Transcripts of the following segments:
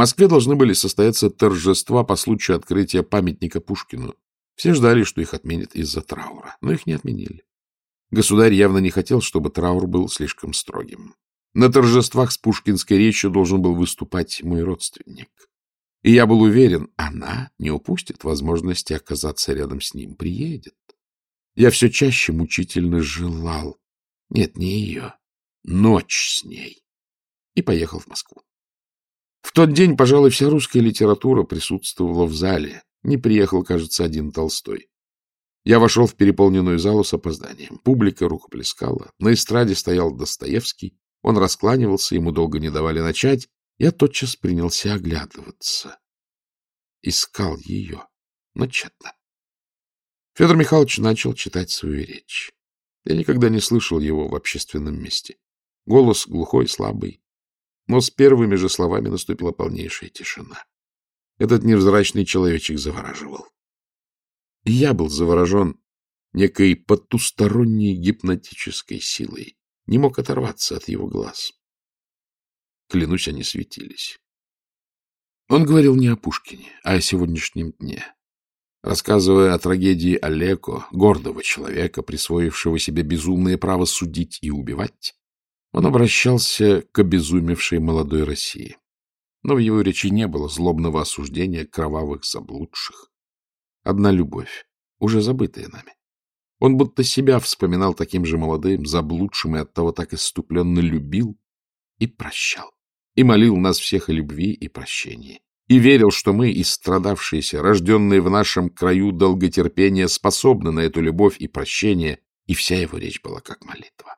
Москве должны были состояться торжества по случаю открытия памятника Пушкину. Все ждали, что их отменят из-за траура, но их не отменили. Государь явно не хотел, чтобы траур был слишком строгим. На торжествах с пушкинской речью должен был выступать мой родственник. И я был уверен, она не упустит возможности оказаться рядом с ним, приедет. Я все чаще мучительно желал, нет, не ее, ночь с ней, и поехал в Москву. В тот день, пожалуй, вся русская литература присутствовала в зале. Не приехал, кажется, один Толстой. Я вошел в переполненную залу с опозданием. Публика рукоплескала. На эстраде стоял Достоевский. Он раскланивался, ему долго не давали начать. Я тотчас принялся оглядываться. Искал ее, но тщетно. Федор Михайлович начал читать свою речь. Я никогда не слышал его в общественном месте. Голос глухой, слабый. Но с первыми же словами наступила полнейшая тишина. Этот невзрачный человечек завораживал. Я был заворожен некой потусторонней гипнотической силой. Не мог оторваться от его глаз. Клянусь, они светились. Он говорил не о Пушкине, а о сегодняшнем дне. Рассказывая о трагедии Олеко, гордого человека, присвоившего себе безумное право судить и убивать, он обращался к обезумевшей молодой России. Но в его речи не было злобного осуждения кровавых заблудших. Одна любовь, уже забытая нами. Он будто себя вспоминал таким же молодым, заблудшим и оттого так иступленно любил и прощал. И молил нас всех о любви и прощении. И верил, что мы, истрадавшиеся, рожденные в нашем краю долготерпения, способны на эту любовь и прощение, и вся его речь была как молитва.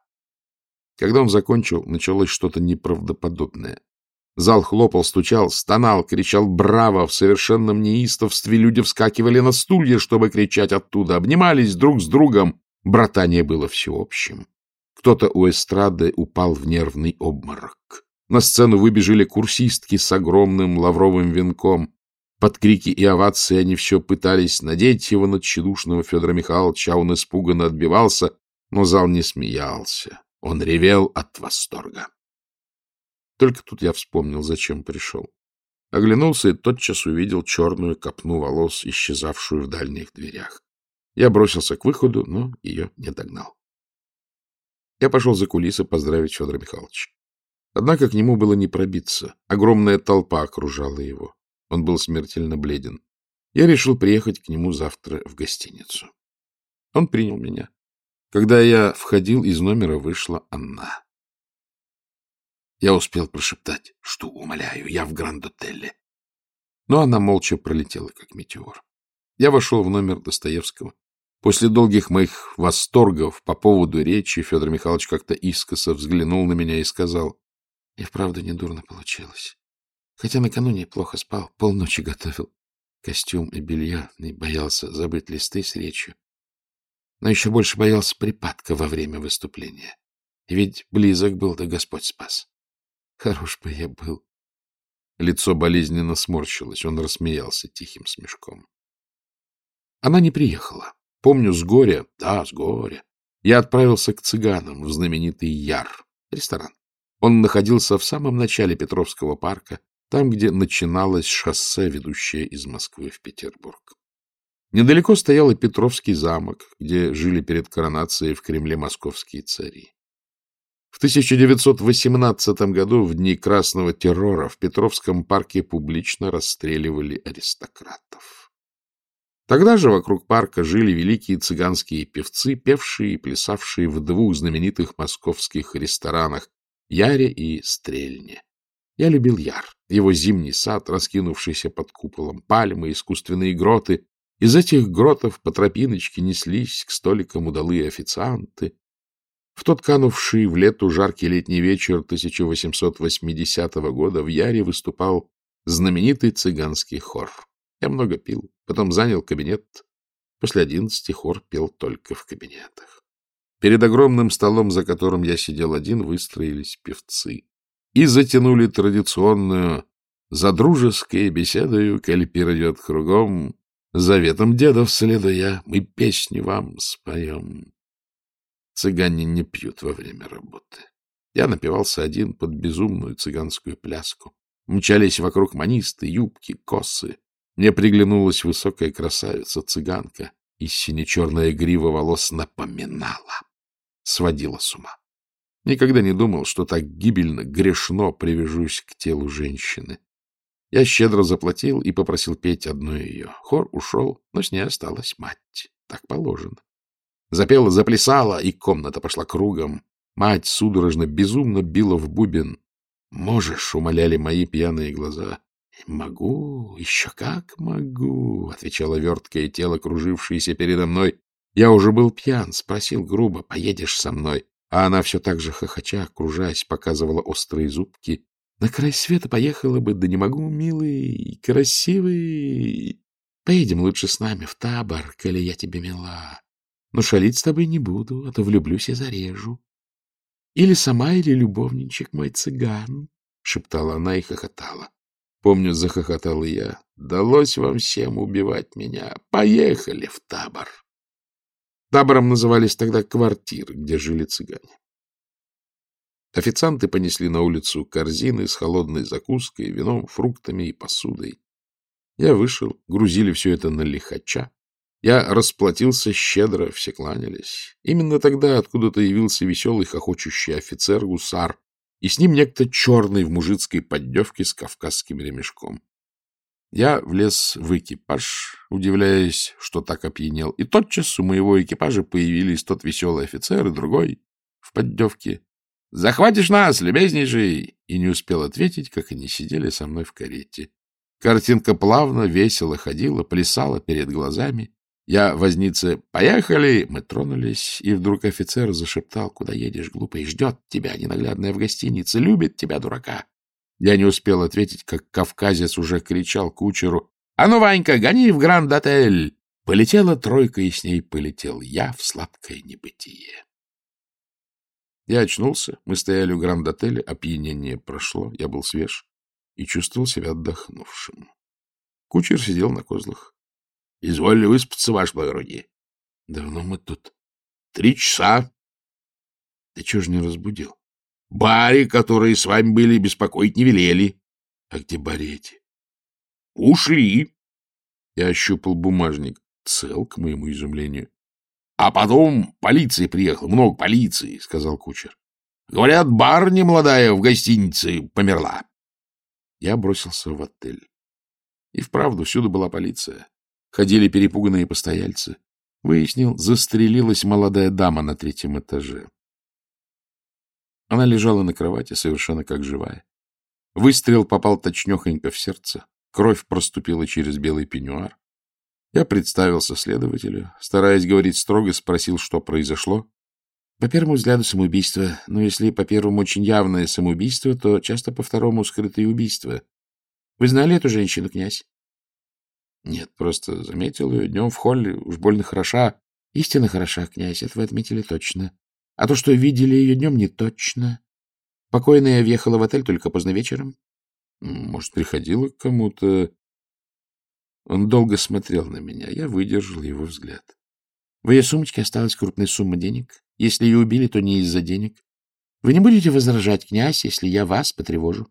Когда он закончил, началось что-то неправдоподобное. Зал хлопал, стучал, стонал, кричал «Браво!» В совершенном неистовстве люди вскакивали на стулья, чтобы кричать оттуда, обнимались друг с другом. Братание было всеобщим. Кто-то у эстрады упал в нервный обморок. На сцену выбежали курсистки с огромным лавровым венком. Под крики и овации они все пытались надеть его на тщедушного Федора Михайловича, а он испуганно отбивался, но зал не смеялся. Он ревел от восторга. Только тут я вспомнил, зачем пришел. Оглянулся и тотчас увидел черную копну волос, исчезавшую в дальних дверях. Я бросился к выходу, но ее не догнал. Я пошел за кулисы поздравить Федора Михайловича. Однако к нему было не пробиться. Огромная толпа окружала его. Он был смертельно бледен. Я решил приехать к нему завтра в гостиницу. Он принял меня. Когда я входил, из номера вышла Анна. Я успел прошептать, что, умоляю, я в Гранд-отеле. Но она молча пролетела, как метеор. Я вошел в номер Достоевского. После долгих моих восторгов по поводу речи Федор Михайлович как-то искоса взглянул на меня и сказал, — И вправду недурно получилось. Хотя накануне плохо спал, полночи готовил костюм и белье, и боялся забыть листы с речью. Но еще больше боялся припадка во время выступления. Ведь близок был, да Господь спас. Хорош бы я был. Лицо болезненно сморщилось, он рассмеялся тихим смешком. Она не приехала. Помню, с горя, да, с горя, я отправился к цыганам в знаменитый Яр, ресторан. Он находился в самом начале Петровского парка, там, где начиналось шоссе, ведущее из Москвы в Петербург. Недалеко стоял и Петровский замок, где жили перед коронацией в Кремле московские цари. В 1918 году, в дни Красного террора, в Петровском парке публично расстреливали аристократов. Тогда же вокруг парка жили великие цыганские певцы, певшие и плясавшие в двух знаменитых московских ресторанах Яре и Стрельне. Я любил Яр, его зимний сад, раскинувшийся под куполом, пальмы, искусственные гроты. Из этих гротов по тропиночке неслись к столикам удалые официанты, в тот канувший в лету жаркий летний вечер 1880 года в Яре выступал знаменитый цыганский хор. Я много пил, потом занял кабинет. После одиннадцати хор пел только в кабинетах. Перед огромным столом, за которым я сидел один, выстроились певцы и затянули традиционную «За дружеской беседою, коль пир кругом, заветом дедов следуя, мы песни вам споем». Цыгане не пьют во время работы. Я напивался один под безумную цыганскую пляску. Мчались вокруг манисты, юбки, косы. Мне приглянулась высокая красавица-цыганка, и сине-черная грива волос напоминала, сводила с ума. Никогда не думал, что так гибельно, грешно привяжусь к телу женщины. Я щедро заплатил и попросил петь одну ее. Хор ушел, но с ней осталась мать. Так положено. Запела, заплясала, и комната пошла кругом. Мать судорожно, безумно била в бубен. «Можешь», — умоляли мои пьяные глаза. «Могу, еще как могу», — отвечало верткое тело, кружившееся передо мной. Я уже был пьян, спросил грубо, «Поедешь со мной?» А она все так же хохоча, кружась, показывала острые зубки. «На край света поехала бы, да не могу, милый, красивый. Поедем лучше с нами в табор, коли я тебе мила. Но шалить с тобой не буду, а то влюблюсь и зарежу. Или сама, или любовничек мой цыган, — шептала она и хохотала. Помню, захохотал и я. Далось вам всем убивать меня. Поехали в табор. Табором назывались тогда квартиры, где жили цыгане. Официанты понесли на улицу корзины с холодной закуской, вином, фруктами и посудой. Я вышел, грузили все это на лихача. Я расплатился щедро, все кланялись. Именно тогда откуда-то явился веселый хохочущий офицер-гусар, и с ним некто черный в мужицкой поддевке с кавказским ремешком. Я влез в экипаж, удивляясь, что так опьянел, и тотчас у моего экипажа появились тот веселый офицер и другой в поддевке. «Захватишь нас, любезнейший!» И не успел ответить, как они сидели со мной в карете. Картинка плавно, весело ходила, плясала перед глазами. Я вознице «Поехали!» Мы тронулись, и вдруг офицер зашептал «Куда едешь, глупый? Ждет тебя ненаглядная в гостинице, любит тебя, дурака!» Я не успел ответить, как кавказец уже кричал кучеру «А ну, Ванька, гони в Гранд-отель!» Полетела тройка, и с ней полетел я в сладкое небытие. Я очнулся, мы стояли у Гранд-отеля, опьянение прошло, я был свеж и чувствовал себя отдохнувшим. Кучер сидел на козлах. — Изволили выспаться, ваше благородие. — Давно мы тут. — Три часа. — Ты чего же не разбудил? — Бари, которые с вами были, беспокоить не велели. — А где бари эти? — Ушли. Я ощупал бумажник. Цел, к моему изумлению. — А потом полиция приехала, много полиции, — сказал кучер. — Говорят, барни молодая в гостинице померла. Я бросился в отель. И вправду всюду была полиция. Ходили перепуганные постояльцы. Выяснил, застрелилась молодая дама на третьем этаже. Она лежала на кровати, совершенно как живая. Выстрел попал точнёхонько в сердце. Кровь проступила через белый пеньюар. Я представился следователю. Стараясь говорить строго, спросил, что произошло. По первому взгляду самоубийство, но если по первому очень явное самоубийство, то часто по второму скрытое убийство. Вы знали эту женщину, князь? Нет, просто заметил ее днем в холле, уж больно хороша. Истинно хороша, князь, это вы отметили точно. А то, что видели ее днем, не точно. Покойная въехала в отель только поздно вечером. Может, приходила к кому-то. Он долго смотрел на меня. Я выдержал его взгляд. В ее сумочке осталась крупная сумма денег. Если ее убили, то не из-за денег. Вы не будете возражать, князь, если я вас потревожу?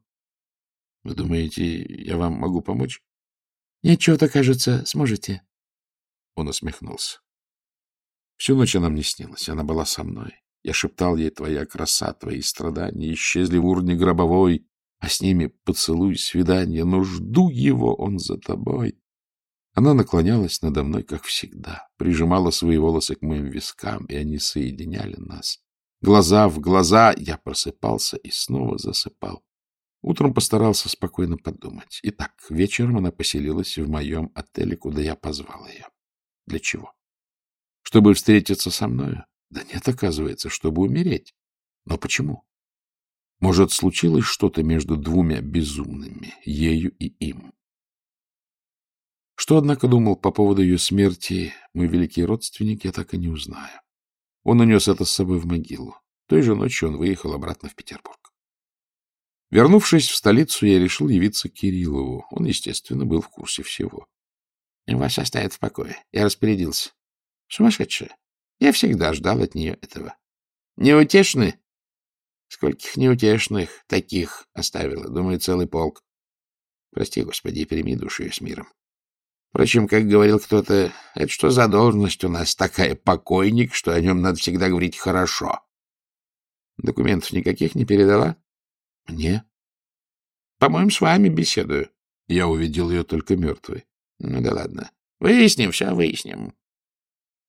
Вы думаете, я вам могу помочь? Ничего-то, кажется, сможете. Он усмехнулся. Всю ночь она мне снилась. Она была со мной. Я шептал ей, твоя краса, твои страдания исчезли в урне гробовой, а с ними поцелуй, свидание, но жду его, он за тобой. Она наклонялась надо мной, как всегда, прижимала свои волосы к моим вискам, и они соединяли нас. Глаза в глаза я просыпался и снова засыпал. Утром постарался спокойно подумать. Итак, вечером она поселилась в моем отеле, куда я позвал ее. Для чего? Чтобы встретиться со мною? Да нет, оказывается, чтобы умереть. Но почему? Может, случилось что-то между двумя безумными, ею и им? Что, однако, думал по поводу ее смерти мой великий родственник, я так и не узнаю. Он унес это с собой в могилу. Той же ночью он выехал обратно в Петербург. Вернувшись в столицу, я решил явиться к Кириллову. Он, естественно, был в курсе всего. — Вас оставят в покое. Я распорядился. — Сумасшедшая. Я всегда ждал от нее этого. — Неутешны? Скольких неутешных таких оставила, думаю, целый полк. Прости, Господи, прими душу с миром. Впрочем, как говорил кто-то, это что за должность у нас такая покойник, что о нем надо всегда говорить хорошо? Документов никаких не передала? Мне? По-моему, с вами беседую. Я увидел ее только мертвой. Ну да ладно. Выясним, все выясним.